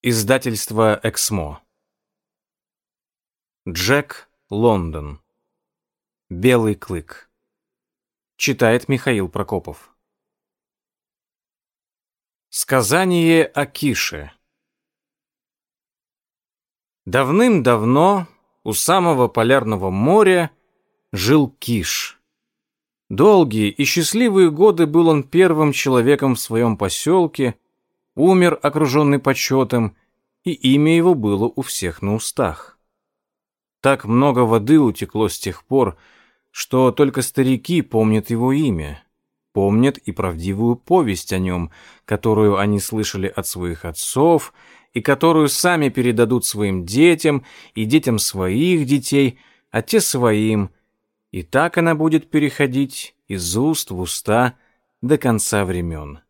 Издательство «Эксмо». Джек Лондон. Белый клык. Читает Михаил Прокопов. Сказание о Кише. Давным-давно у самого полярного моря жил Киш. Долгие и счастливые годы был он первым человеком в своем поселке, умер, окруженный почетом, и имя его было у всех на устах. Так много воды утекло с тех пор, что только старики помнят его имя, помнят и правдивую повесть о нем, которую они слышали от своих отцов и которую сами передадут своим детям и детям своих детей, а те своим, и так она будет переходить из уст в уста до конца времен.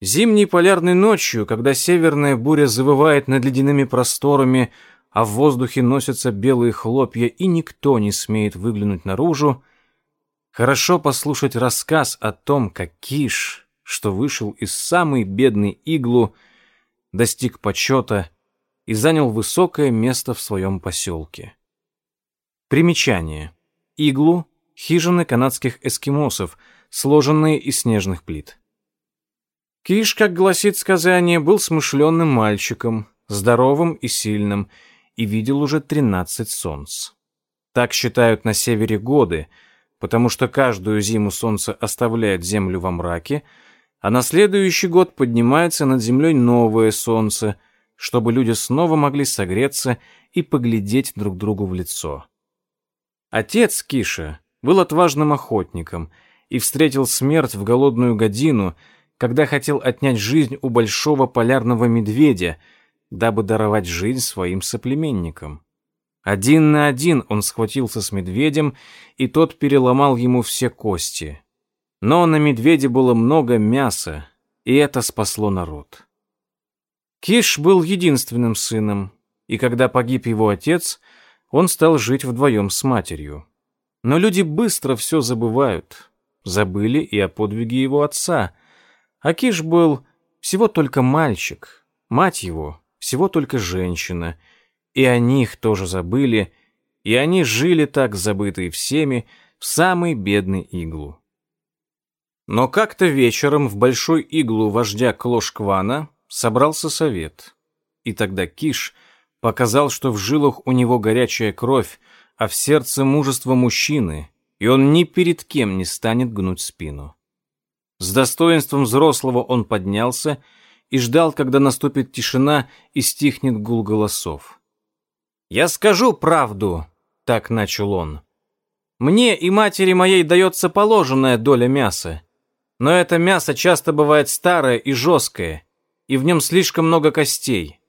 Зимней полярной ночью, когда северная буря завывает над ледяными просторами, а в воздухе носятся белые хлопья, и никто не смеет выглянуть наружу, хорошо послушать рассказ о том, как Киш, что вышел из самой бедной иглу, достиг почета и занял высокое место в своем поселке. Примечание. Иглу — хижины канадских эскимосов, сложенные из снежных плит. Киш, как гласит сказание, был смышленным мальчиком, здоровым и сильным, и видел уже тринадцать солнц. Так считают на севере годы, потому что каждую зиму солнце оставляет землю во мраке, а на следующий год поднимается над землей новое солнце, чтобы люди снова могли согреться и поглядеть друг другу в лицо. Отец Киша был отважным охотником и встретил смерть в голодную годину – когда хотел отнять жизнь у большого полярного медведя, дабы даровать жизнь своим соплеменникам. Один на один он схватился с медведем, и тот переломал ему все кости. Но на медведе было много мяса, и это спасло народ. Киш был единственным сыном, и когда погиб его отец, он стал жить вдвоем с матерью. Но люди быстро все забывают. Забыли и о подвиге его отца — Акиш был всего только мальчик, мать его всего только женщина, и о них тоже забыли, и они жили так, забытые всеми, в самой бедной иглу. Но как-то вечером в большой иглу вождя Клошквана собрался совет, и тогда Киш показал, что в жилах у него горячая кровь, а в сердце мужество мужчины, и он ни перед кем не станет гнуть спину. С достоинством взрослого он поднялся и ждал, когда наступит тишина и стихнет гул голосов. «Я скажу правду», — так начал он. «Мне и матери моей дается положенная доля мяса, но это мясо часто бывает старое и жесткое, и в нем слишком много костей.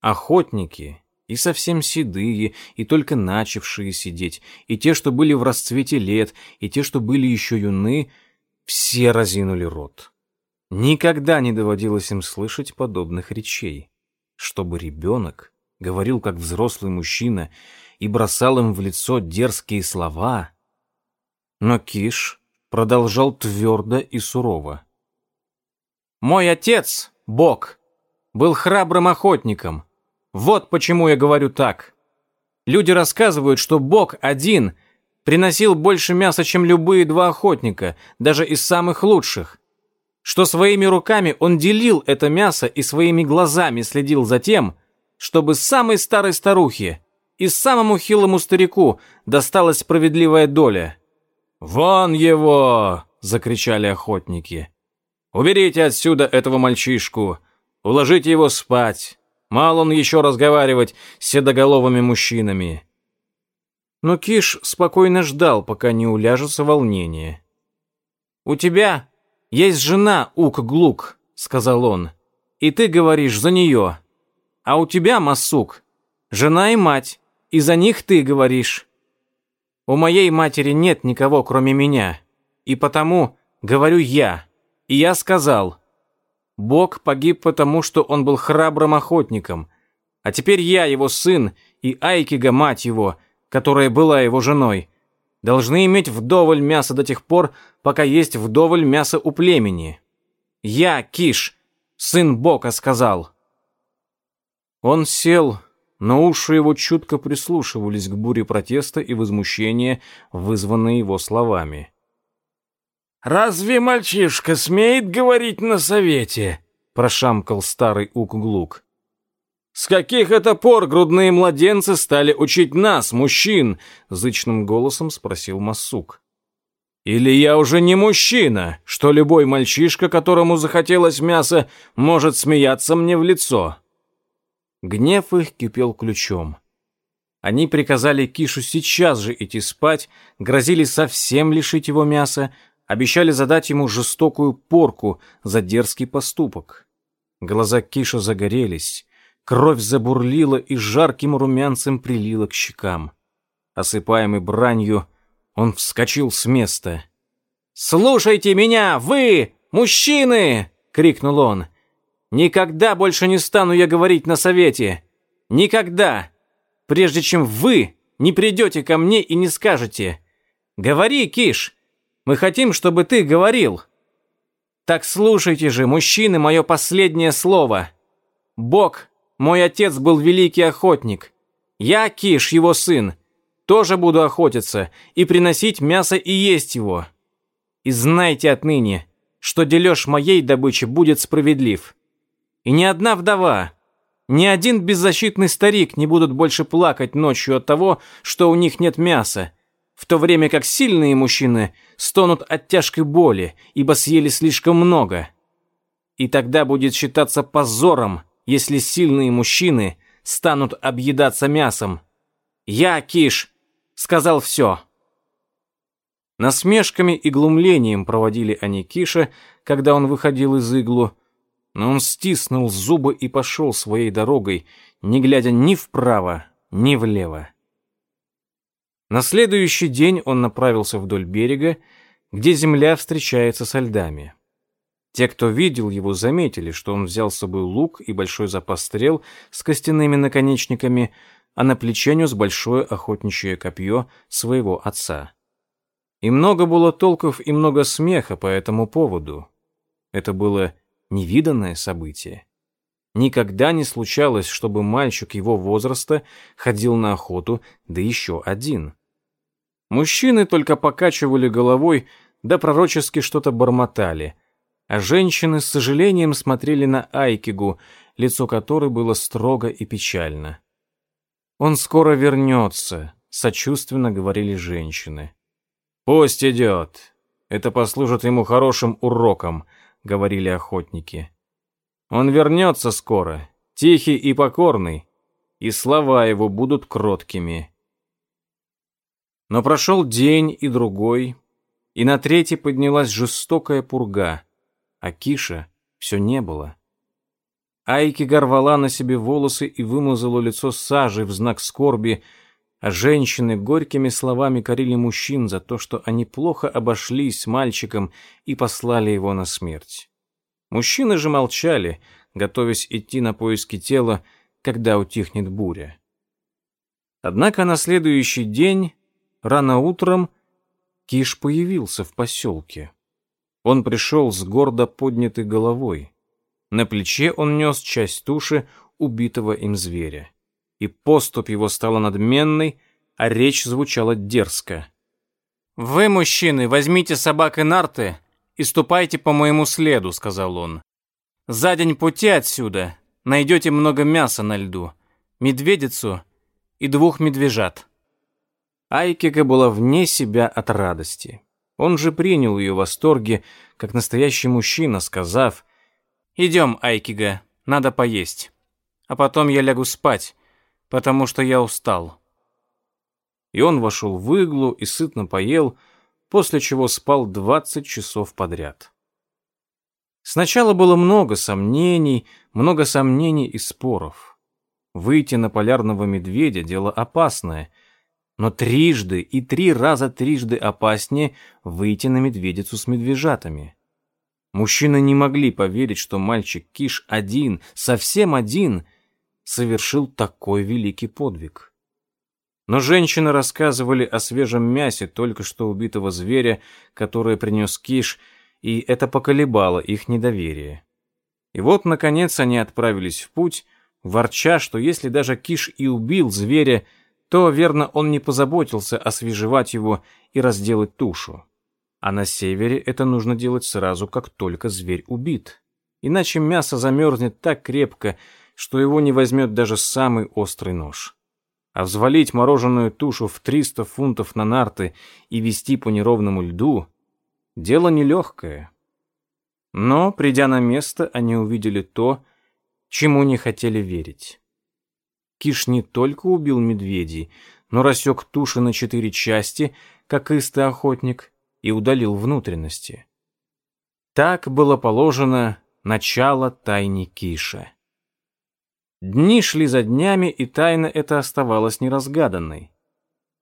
Охотники, и совсем седые, и только начавшие сидеть, и те, что были в расцвете лет, и те, что были еще юны — все разинули рот. Никогда не доводилось им слышать подобных речей. Чтобы ребенок говорил как взрослый мужчина и бросал им в лицо дерзкие слова. Но Киш продолжал твердо и сурово. «Мой отец, Бог, был храбрым охотником. Вот почему я говорю так. Люди рассказывают, что Бог один — приносил больше мяса, чем любые два охотника, даже из самых лучших. Что своими руками он делил это мясо и своими глазами следил за тем, чтобы самой старой старухе и самому хилому старику досталась справедливая доля. «Вон его!» — закричали охотники. «Уберите отсюда этого мальчишку! Уложите его спать! Мало он еще разговаривать с седоголовыми мужчинами!» Но Киш спокойно ждал, пока не уляжется волнение. «У тебя есть жена, Ук-Глук», — сказал он, — «и ты говоришь за нее. А у тебя, Масук, жена и мать, и за них ты говоришь. У моей матери нет никого, кроме меня, и потому говорю я, и я сказал. Бог погиб потому, что он был храбрым охотником, а теперь я, его сын, и Айкига, мать его, — которая была его женой, должны иметь вдоволь мяса до тех пор, пока есть вдоволь мяса у племени. Я, Киш, сын Бока, сказал. Он сел, но уши его чутко прислушивались к буре протеста и возмущения, вызванной его словами. «Разве мальчишка смеет говорить на совете?» — прошамкал старый Ук-Глук. «С каких это пор грудные младенцы стали учить нас, мужчин?» — зычным голосом спросил Масук. «Или я уже не мужчина, что любой мальчишка, которому захотелось мяса, может смеяться мне в лицо?» Гнев их кипел ключом. Они приказали Кишу сейчас же идти спать, грозили совсем лишить его мяса, обещали задать ему жестокую порку за дерзкий поступок. Глаза Киша загорелись, кровь забурлила и жарким румянцем прилила к щекам. Осыпаемый бранью, он вскочил с места. «Слушайте меня, вы, мужчины!» — крикнул он. Никогда больше не стану я говорить на совете. Никогда. Прежде чем вы не придете ко мне и не скажете. Говори, Киш. Мы хотим, чтобы ты говорил. Так слушайте же, мужчины, мое последнее слово. Бог, мой отец был великий охотник. Я, Киш, его сын, тоже буду охотиться и приносить мясо и есть его. И знайте отныне, что дележ моей добычи будет справедлив. И ни одна вдова, ни один беззащитный старик не будут больше плакать ночью от того, что у них нет мяса, в то время как сильные мужчины стонут от тяжкой боли, ибо съели слишком много. И тогда будет считаться позором, если сильные мужчины станут объедаться мясом. Я, Киш, сказал все. Насмешками и глумлением проводили они Киша, когда он выходил из иглу, но он стиснул зубы и пошел своей дорогой, не глядя ни вправо, ни влево. На следующий день он направился вдоль берега, где земля встречается со льдами. Те, кто видел его, заметили, что он взял с собой лук и большой запас стрел с костяными наконечниками, а на плече нес большое охотничье копье своего отца. И много было толков и много смеха по этому поводу. Это было невиданное событие. Никогда не случалось, чтобы мальчик его возраста ходил на охоту, да еще один. Мужчины только покачивали головой, да пророчески что-то бормотали, а женщины с сожалением смотрели на Айкигу, лицо которой было строго и печально. «Он скоро вернется», — сочувственно говорили женщины. «Пусть идет. Это послужит ему хорошим уроком», — говорили охотники. «Он вернется скоро, тихий и покорный, и слова его будут кроткими». Но прошел день и другой, и на третий поднялась жестокая пурга, а Киша все не было. Айки горвала на себе волосы и вымазала лицо сажей в знак скорби, а женщины горькими словами корили мужчин за то, что они плохо обошлись с мальчиком и послали его на смерть. Мужчины же молчали, готовясь идти на поиски тела, когда утихнет буря. Однако на следующий день, рано утром, Киш появился в поселке. Он пришел с гордо поднятой головой. На плече он нес часть туши убитого им зверя и поступь его стала надменной, а речь звучала дерзко. «Вы, мужчины, возьмите собак и нарты и ступайте по моему следу», — сказал он. «За день пути отсюда найдете много мяса на льду, медведицу и двух медвежат». Айкика была вне себя от радости. Он же принял ее восторги, как настоящий мужчина, сказав, «Идем, Айкига, надо поесть, а потом я лягу спать, потому что я устал». И он вошел в иглу и сытно поел, после чего спал 20 часов подряд. Сначала было много сомнений, много сомнений и споров. Выйти на полярного медведя – дело опасное, но трижды и три раза трижды опаснее выйти на медведицу с медвежатами. Мужчины не могли поверить, что мальчик Киш один, совсем один – совершил такой великий подвиг. Но женщины рассказывали о свежем мясе только что убитого зверя, которое принес Киш, и это поколебало их недоверие. И вот, наконец, они отправились в путь, ворча, что если даже Киш и убил зверя, то, верно, он не позаботился освежевать его и разделать тушу. А на севере это нужно делать сразу, как только зверь убит. Иначе мясо замерзнет так крепко, что его не возьмет даже самый острый нож. А взвалить мороженую тушу в 300 фунтов на нарты и вести по неровному льду — дело нелегкое. Но, придя на место, они увидели то, чему не хотели верить. Киш не только убил медведей, но рассек туши на четыре части, как истый охотник, и удалил внутренности. Так было положено начало тайни Киша. Дни шли за днями, и тайна эта оставалась неразгаданной.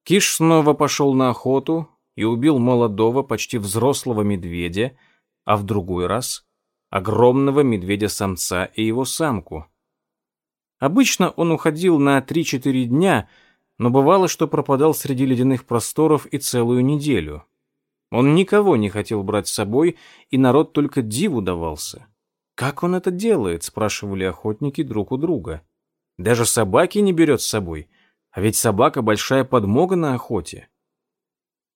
Киш снова пошел на охоту и убил молодого, почти взрослого медведя, а в другой раз — огромного медведя-самца и его самку. Обычно он уходил на 3-4 дня, но бывало, что пропадал среди ледяных просторов и целую неделю. Он никого не хотел брать с собой, и народ только диву давался. «Как он это делает?» — спрашивали охотники друг у друга. «Даже собаки не берет с собой, а ведь собака — большая подмога на охоте».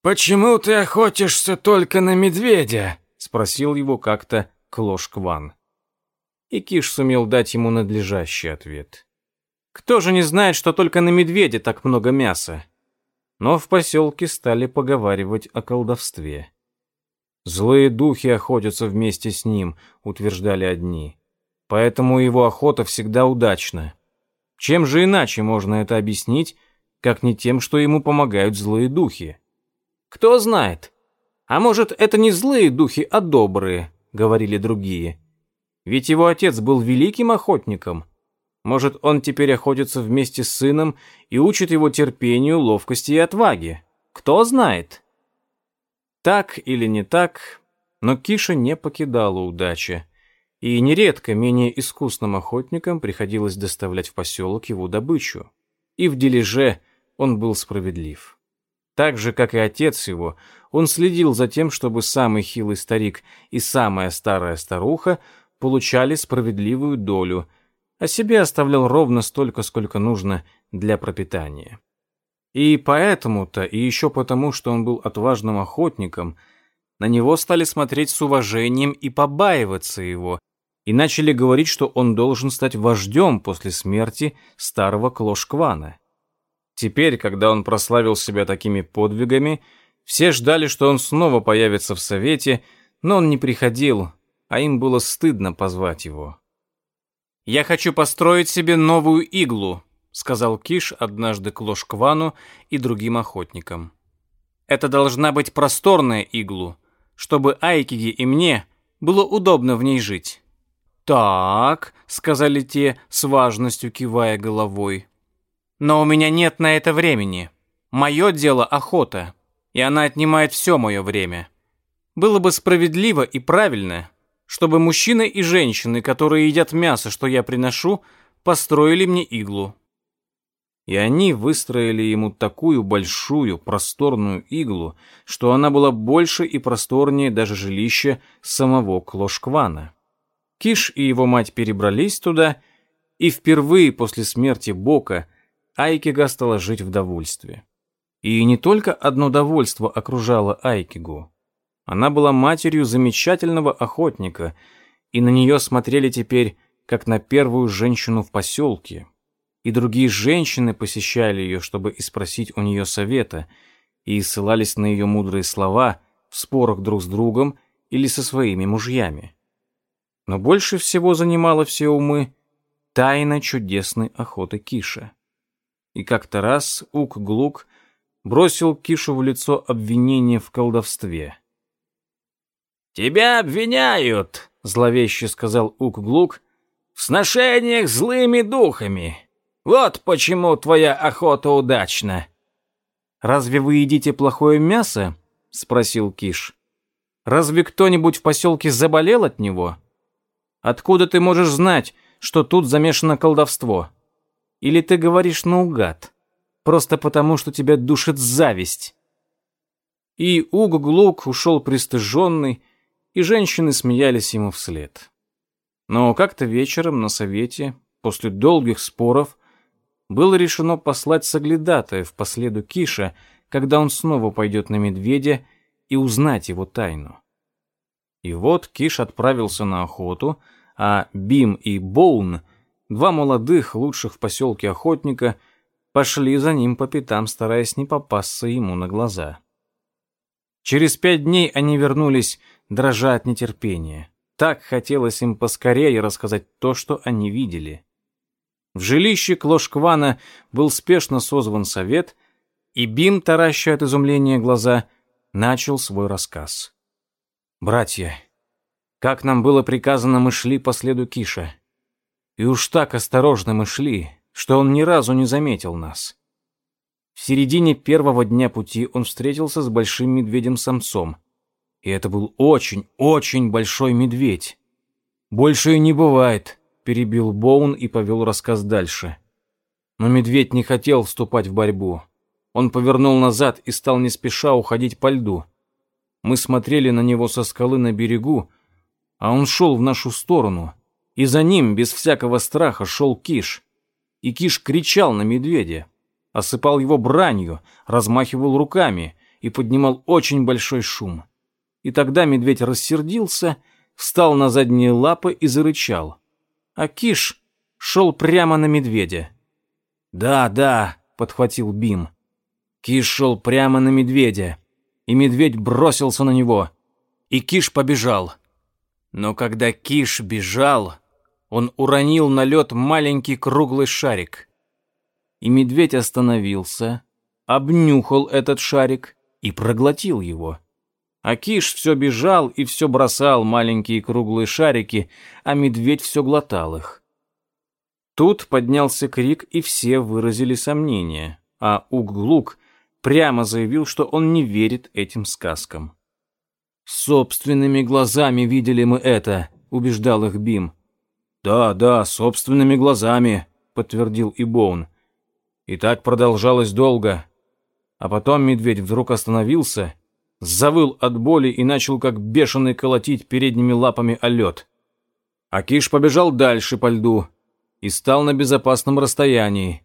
«Почему ты охотишься только на медведя?» — спросил его как-то Клош Кван. И Киш сумел дать ему надлежащий ответ. «Кто же не знает, что только на медведя так много мяса?» Но в поселке стали поговаривать о колдовстве. Злые духи охотятся вместе с ним, утверждали одни. Поэтому его охота всегда удачна. Чем же иначе можно это объяснить, как не тем, что ему помогают злые духи? Кто знает? А может, это не злые духи, а добрые, говорили другие. Ведь его отец был великим охотником. Может, он теперь охотится вместе с сыном и учит его терпению, ловкости и отваге. Кто знает? Так или не так, но Киша не покидала удача, и нередко менее искусным охотникам приходилось доставлять в поселок его добычу. И в дележе он был справедлив. Так же, как и отец его, он следил за тем, чтобы самый хилый старик и самая старая старуха получали справедливую долю, а себе оставлял ровно столько, сколько нужно для пропитания. И поэтому-то, и еще потому, что он был отважным охотником, на него стали смотреть с уважением и побаиваться его, и начали говорить, что он должен стать вождем после смерти старого Клошквана. Теперь, когда он прославил себя такими подвигами, все ждали, что он снова появится в совете, но он не приходил, а им было стыдно позвать его. «Я хочу построить себе новую иглу», сказал Киш однажды Клошквану и другим охотникам. Это должна быть просторная иглу, чтобы Айкиге и мне было удобно в ней жить. «Так», — сказали те, с важностью кивая головой. «Но у меня нет на это времени. Мое дело — охота, и она отнимает все мое время. Было бы справедливо и правильно, чтобы мужчины и женщины, которые едят мясо, что я приношу, построили мне иглу и они выстроили ему такую большую, просторную иглу, что она была больше и просторнее даже жилища самого Клошквана. Киш и его мать перебрались туда, и впервые после смерти Бока Айкига стала жить в довольстве. И не только одно довольство окружало Айкигу. Она была матерью замечательного охотника, и на нее смотрели теперь как на первую женщину в поселке, и другие женщины посещали ее, чтобы испросить у нее совета, и ссылались на ее мудрые слова в спорах друг с другом или со своими мужьями. Но больше всего занимало все умы тайна чудесной охоты Киша. И как-то раз Ук-Глук бросил Кишу в лицо обвинение в колдовстве. «Тебя обвиняют», — зловеще сказал Ук-Глук, — «в сношениях злыми духами. Вот почему твоя охота удачна. Разве вы едите плохое мясо? спросил Киш. Разве кто-нибудь в поселке заболел от него? Откуда ты можешь знать, что тут замешано колдовство? Или ты говоришь наугад, просто потому, что тебя душит зависть? И Уг-Глук ушел пристыженный, и женщины смеялись ему вслед. Но как-то вечером на совете, после долгих споров, было решено послать соглядатаев по следу Киша, когда он снова пойдет на медведя, и узнать его тайну. И вот Киш отправился на охоту, а Бим и Боун, два молодых, лучших в поселке охотника, пошли за ним по пятам, стараясь не попасться ему на глаза. Через пять дней они вернулись, дрожа от нетерпения. Так хотелось им поскорее рассказать то, что они видели. В жилище Клошквана был спешно созван совет, и Бим, тараща от изумления глаза, начал свой рассказ. «Братья, как нам было приказано, мы шли по следу Киша. И уж так осторожно мы шли, что он ни разу не заметил нас. В середине первого дня пути он встретился с большим медведем-самцом. И это был очень, очень большой медведь. Больше и не бывает, перебил Боун и повел рассказ дальше. Но медведь не хотел вступать в борьбу. Он повернул назад и стал не спеша уходить по льду. Мы смотрели на него со скалы на берегу, а он шел в нашу сторону, и за ним, без всякого страха, шел Киш. И Киш кричал на медведя, осыпал его бранью, размахивал руками и поднимал очень большой шум. И тогда медведь рассердился, встал на задние лапы и зарычал. А Киш шел прямо на медведя. «Да, да», — подхватил Бим. Киш шел прямо на медведя, и медведь бросился на него, и Киш побежал. Но когда Киш бежал, он уронил на лед маленький круглый шарик. И медведь остановился, обнюхал этот шарик и проглотил его. А Киш все бежал и все бросал маленькие круглые шарики, а медведь все глотал их. Тут поднялся крик, и все выразили сомнение, а Углук прямо заявил, что он не верит этим сказкам. «Собственными глазами видели мы это», — убеждал их Бим. «Да, да, собственными глазами», — подтвердил и Боун. И так продолжалось долго. А потом медведь вдруг остановился, завыл от боли и начал как бешеный колотить передними лапами о лед. А Киш побежал дальше по льду и стал на безопасном расстоянии.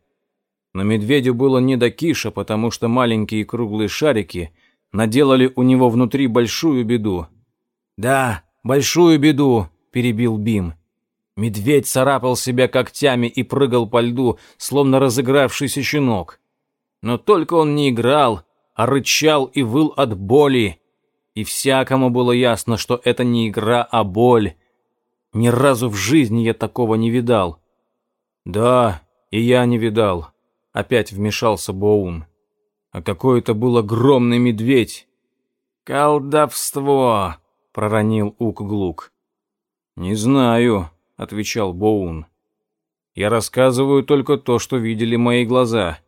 Но медведю было не до киша, потому что маленькие круглые шарики наделали у него внутри большую беду. «Да, большую беду», — перебил Бим. Медведь царапал себя когтями и прыгал по льду, словно разыгравшийся щенок. Но только он не играл, а рычал и выл от боли. И всякому было ясно, что это не игра, а боль. Ни разу в жизни я такого не видал. Да, и я не видал. Опять вмешался Боун. А какой это был огромный медведь. «Колдовство!» — проронил Ук-Глук. «Не знаю», — отвечал Боун. «Я рассказываю только то, что видели мои глаза.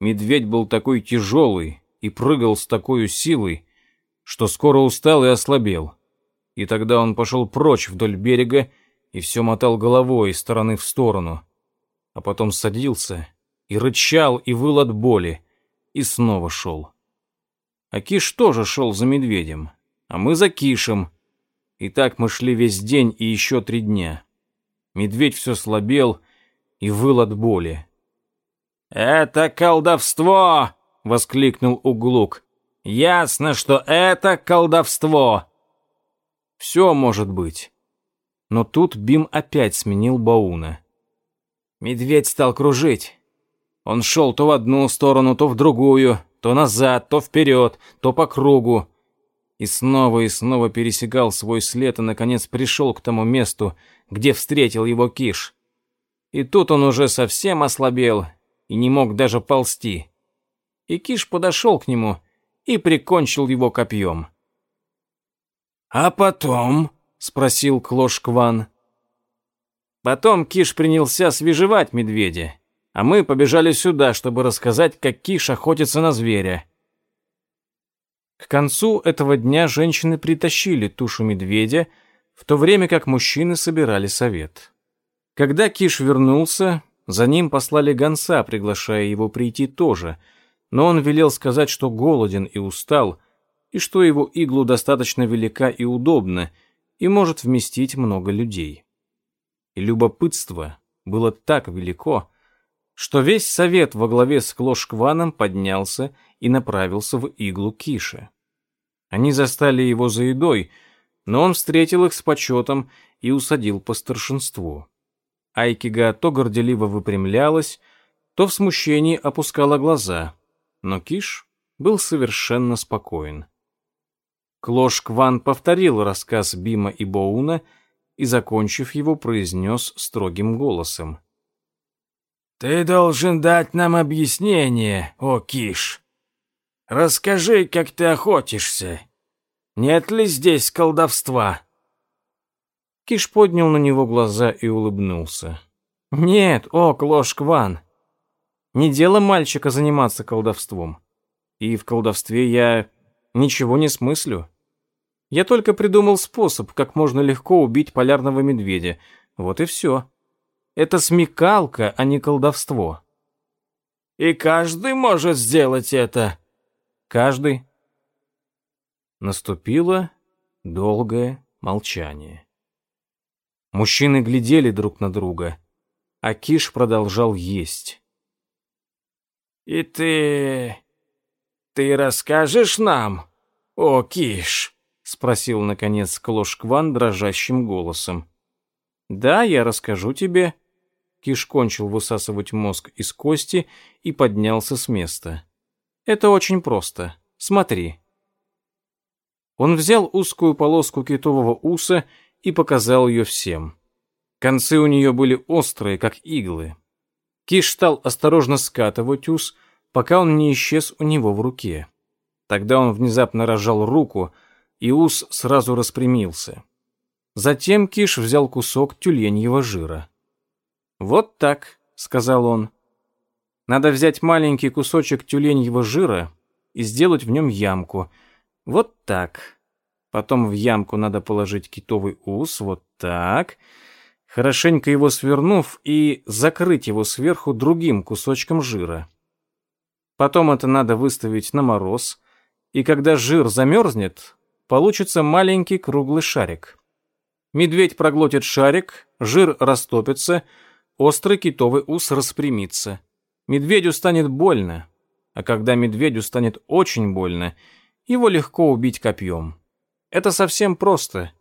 Медведь был такой тяжелый и прыгал с такой силой, что скоро устал и ослабел. И тогда он пошел прочь вдоль берега и все мотал головой из стороны в сторону, а потом садился и рычал, и выл от боли, и снова шел. А Киш тоже шел за медведем, а мы за Кишем. И так мы шли весь день и еще три дня. Медведь все слабел и выл от боли. «Это колдовство!» — воскликнул Углук. «Ясно, что это колдовство!» «Все может быть». Но тут Бим опять сменил Бауна. Медведь стал кружить. Он шел то в одну сторону, то в другую, то назад, то вперед, то по кругу. И снова и снова пересекал свой след и, наконец, пришел к тому месту, где встретил его Киш. И тут он уже совсем ослабел и не мог даже ползти. И Киш подошел к нему и прикончил его копьем. «А потом?» — спросил Клош Кван. Потом Киш принялся свежевать медведя а мы побежали сюда, чтобы рассказать, как Киш охотится на зверя. К концу этого дня женщины притащили тушу медведя, в то время как мужчины собирали совет. Когда Киш вернулся, за ним послали гонца, приглашая его прийти тоже, но он велел сказать, что голоден и устал, и что его иглу достаточно велика и удобна, и может вместить много людей. и любопытство было так велико, что весь совет во главе с Клошкваном поднялся и направился в иглу Киша. Они застали его за едой, но он встретил их с почетом и усадил по старшинству. Айкига то горделиво выпрямлялась, то в смущении опускала глаза, но Киш был совершенно спокоен. Клош Кван повторил рассказ Бима и Боуна и, закончив его, произнес строгим голосом. «Ты должен дать нам объяснение, о Киш. Расскажи, как ты охотишься. Нет ли здесь колдовства?» Киш поднял на него глаза и улыбнулся. «Нет, о, Клош Кван, не дело мальчика заниматься колдовством. И в колдовстве я ничего не смыслю. Я только придумал способ, как можно легко убить полярного медведя. Вот и все. Это смекалка, а не колдовство. И каждый может сделать это. Каждый. Наступило долгое молчание. Мужчины глядели друг на друга, а Киш продолжал есть. «И ты... ты расскажешь нам, о Киш?» — спросил, наконец, Клошкван дрожащим голосом. «Да, я расскажу тебе». Киш кончил высасывать мозг из кости и поднялся с места. «Это очень просто. Смотри». Он взял узкую полоску китового уса и показал ее всем. Концы у нее были острые, как иглы. Киш стал осторожно скатывать ус, пока он не исчез у него в руке. Тогда он внезапно разжал руку, и ус сразу распрямился. Затем Киш взял кусок тюленьего жира. «Вот так», — сказал он. «Надо взять маленький кусочек тюленьего жира и сделать в нем ямку. Вот так. Потом в ямку надо положить китовый ус, вот так хорошенько его свернув и закрыть его сверху другим кусочком жира. Потом это надо выставить на мороз, и когда жир замерзнет, получится маленький круглый шарик. Медведь проглотит шарик, жир растопится, острый китовый ус распрямится. Медведю станет больно, а когда медведю станет очень больно, его легко убить копьем. Это совсем просто.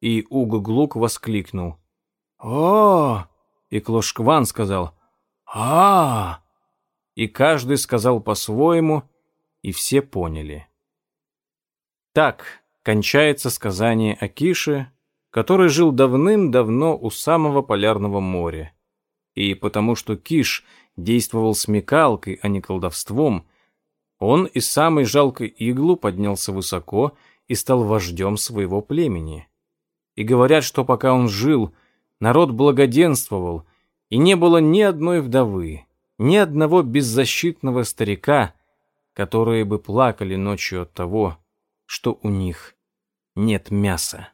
И Угу-Глук воскликнул. «О!» И Клошкван сказал «А!» И каждый сказал по-своему, и все поняли. Так кончается сказание о Кише, который жил давным-давно у самого полярного моря. И потому что Киш действовал смекалкой, а не колдовством, он из самой жалкой иглу поднялся высоко и стал вождем своего племени. И говорят, что пока он жил, народ благоденствовал, и не было ни одной вдовы, ни одного беззащитного старика, которые бы плакали ночью от того, что у них нет мяса.